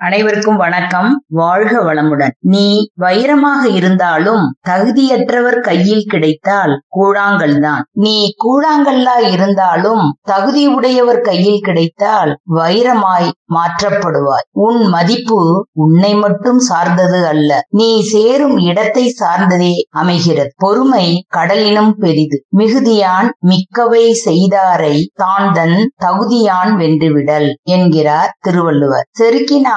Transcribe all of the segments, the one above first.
அனைவருக்கும் வணக்கம். வாழ்க வளமுடன். நீ வைரமாக இருந்தாலும் தகுதியற்றவர் கையில் கிடைத்தால் கூழாங்கல் தான் நீ கூழாங்கல்லா இருந்தாலும் தகுதி உடையவர் கையில் கிடைத்தால் வைரமாய் மாற்றப்படுவாய். உன் மதிப்பு உன்னை மட்டும் சார்ந்தது அல்ல. நீ சேரும் இடத்தை சார்ந்ததே அமைகிறது. பொறுமை கடலினும் பெரிது. மிகுதியான் மிக்கவை செய்தாரை தாந்தன் தகுதியான் வென்றுவிடல் என்கிறார் திருவள்ளுவர்.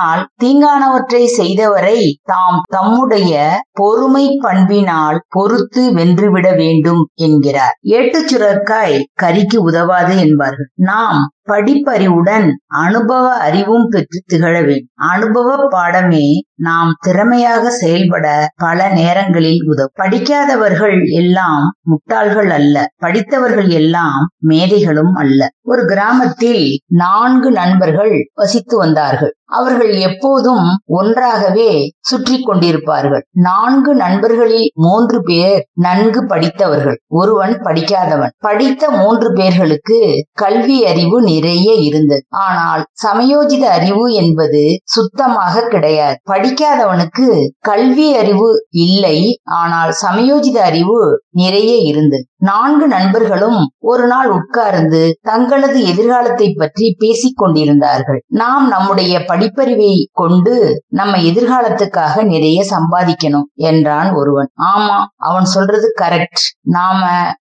ஆனால் தீங்கானவற்றை செய்தவரை தாம் தம்முடைய பொறுமை பண்பினால் பொறுத்து வென்றுவிட வேண்டும் என்கிறார். ஏட்டுச் சுரக்காய் கரிக்கு உதவாது என்பார்கள். நாம் படிப்பறிவுடன் அனுபவ அறிவும் பெற்று திகழ வேண்டும். அனுபவ பாடமே நாம் திறமையாக செயல்பட பல நேரங்களில் உதவும். படிக்காதவர்கள் எல்லாம் முட்டாள்கள் அல்ல. படித்தவர்கள் எல்லாம் மேதைகளும் அல்ல. ஒரு கிராமத்தில் நான்கு நண்பர்கள் வசித்து வந்தார்கள். அவர்கள் எப்போதும் ஒன்றாகவே சுற்றி கொண்டிருப்பார்கள். நான்கு நண்பர்களில் மூன்று பேர் நன்கு படித்தவர்கள். ஒருவன் படிக்காதவன். படித்த மூன்று பேர்களுக்கு கல்வி அறிவு நிறைய இருந்தது. ஆனால் சமயோஜித அறிவு என்பது சுத்தமாக கிடையாது. படிக்காதவனுக்கு கல்வி அறிவு இல்லை. ஆனால் சமயோஜித அறிவு நிறைய இருந்தது. நான்கு நண்பர்களும் ஒரு நாள் உட்கார்ந்து தங்களது எதிர்காலத்தை பற்றி பேசிக் கொண்டிருந்தார்கள். நாம் நம்முடைய படிப்பறிவை கொண்டு நம்ம எதிர்காலத்துக்காக நிறைய சம்பாதிக்கணும் என்றான் ஒருவன். ஆமா அவன் சொல்றது கரெக்ட் நாம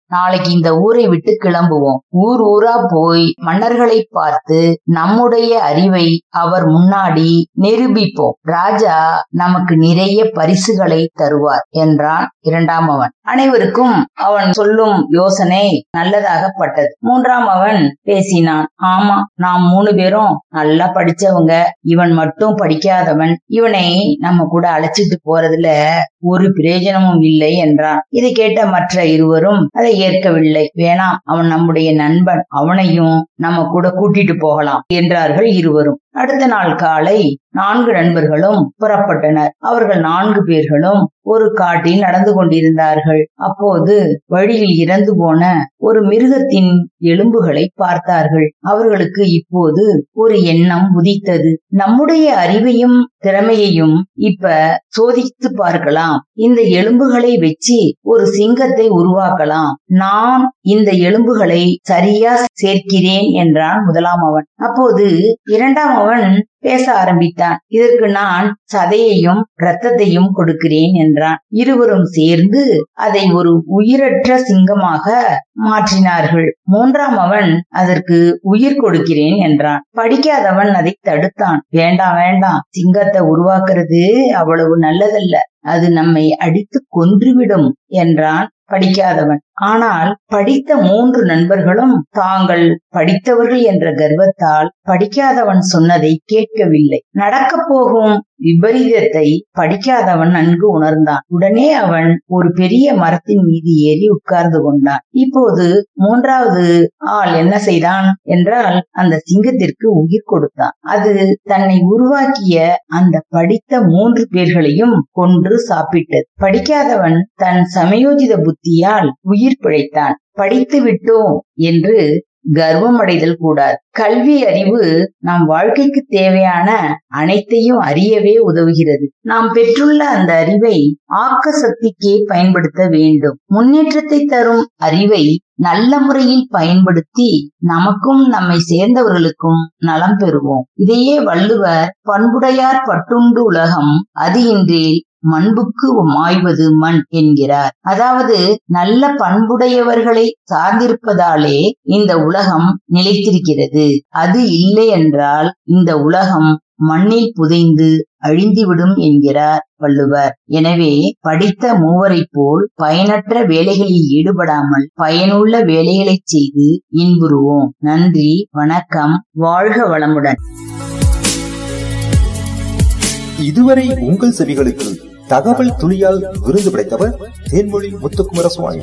நாளைக்கு இந்த ஊரை விட்டு கிளம்புவோம். ஊர் ஊரா போய் மன்னர்களை பார்த்து நம்முடைய அறிவை அவர் முன்னாடி நிரூபிப்போம். ராஜா நமக்கு நிறைய பரிசுகளை தருவார் என்றான் இரண்டாம் அவன். அனைவருக்கும் அவன் சொல்லும் யோசனை நல்லதாகப்பட்டது. மூன்றாம் அவன் பேசினான் ஆமா நாம் மூணு பேரும் நல்லா படிச்சவங்க. இவன் மட்டும் படிக்காதவன். இவனை நம்ம கூட அழைச்சிட்டு போறதுல ஒரு பிரயோஜனமும் இல்லை என்றான். இதை கேட்ட மற்ற இருவரும் அதை ஏற்கவில்லை. வேணாம் அவன் நம்முடைய நண்பன். அவனையும் நம்ம கூட கூட்டிட்டு போகலாம் என்றார்கள் இருவரும். அடுத்த நாள் காலை நான்கு நண்பர்களும் புறப்பட்டனர். அவர்கள் நான்கு பேர்களும் ஒரு காட்டில் நடந்து கொண்டிருந்தார்கள். அப்போது வழியில் இறந்து போன ஒரு மிருகத்தின் எலும்புகளை பார்த்தார்கள். அவர்களுக்கு இப்போது ஒரு எண்ணம் உதித்தது. நம்முடைய அறிவையும் திறமையையும் இப்ப சோதித்து பார்க்கலாம். இந்த எலும்புகளை வச்சு ஒரு சிங்கத்தை உருவாக்கலாம். நான் இந்த எலும்புகளை சரியா சேர்க்கிறேன் என்றான் முதலாம் அவன். அப்போது இரண்டாம் அவன் பேச ஆரம்பித்தான். இதற்கு நான் சதையையும் ரத்தத்தையும் கொடுக்கிறேன் என்றான். இருவரும் சேர்ந்து அதை ஒரு உயிரற்ற சிங்கமாக மாற்றினார்கள். மூன்றாம் அவன் அதற்கு உயிர் கொடுக்கிறேன் என்றான். படிக்காதவன் அதை தடுத்தான். வேண்டாம் வேண்டாம் சிங்கத்தை உருவாக்குறது அவ்வளவு நல்லதல்ல. அது நம்மை அடித்து கொன்றுவிடும் என்றான் படிக்காதவன். ஆனால் படித்த மூன்று நண்பர்களும் தாங்கள் படித்தவர்கள் என்ற கர்வத்தால் படிக்காதவன் சொன்னதை கேட்கவில்லை. நடக்கப் போகும் விபரீதத்தை படிக்காதவன் நன்கு உணர்ந்தான். உடனே அவன் ஒரு பெரிய மரத்தின் மீது ஏறி உட்கார்ந்து கொண்டான். இப்போது மூன்றாவது ஆள் என்ன செய்தான் என்றால் அந்த சிங்கத்திற்கு உயிர் கொடுத்தான். அது தன்னை உருவாக்கிய அந்த படித்த மூன்று பேர்களையும் கொன்று சாப்பிட்டது. படிக்காதவன் தன் சமயோஜித புத்தியால் உயிர் உயிர் பிழைத்தான். படித்து விட்டோம் என்று கர்வம் அடைதல் கூடாது. கல்வி அறிவு நம் வாழ்க்கைக்கு தேவையான அனைத்தையும் அறியவே உதவுகிறது. நாம் பெற்றுள்ள அந்த அறிவை ஆக்க சக்திக்கே பயன்படுத்த வேண்டும். முன்னேற்றத்தை தரும் அறிவை நல்ல முறையில் பயன்படுத்தி நமக்கும் நம்மை சேர்ந்தவர்களுக்கும் நலம் பெறுவோம். இதையே வள்ளுவர் பண்புடையார் பட்டுண்டு உலகம் அது இன்றே மண்புக்கு மாய்வது மண் என்கிறார். அதாவது நல்ல பண்புடையவர்களை சார்ந்திருப்பதாலே இந்த உலகம் நிலைத்திருக்கிறது. அது இல்லை என்றால் இந்த உலகம் மண்ணில் புதைந்து அழிந்துவிடும் என்கிறார் வள்ளுவர். எனவே படித்த மூவரை போல் பயனற்ற வேலைகளில் ஈடுபடாமல் பயனுள்ள வேலைகளை செய்து இன்புறுவோம். நன்றி வணக்கம் வாழ்க வளமுடன். இதுவரை உங்கள் செவிகளுக்கு தகவல் துளியால் விருது படைத்தவர் தேன்மொழி முத்துக்குமர சுவாமி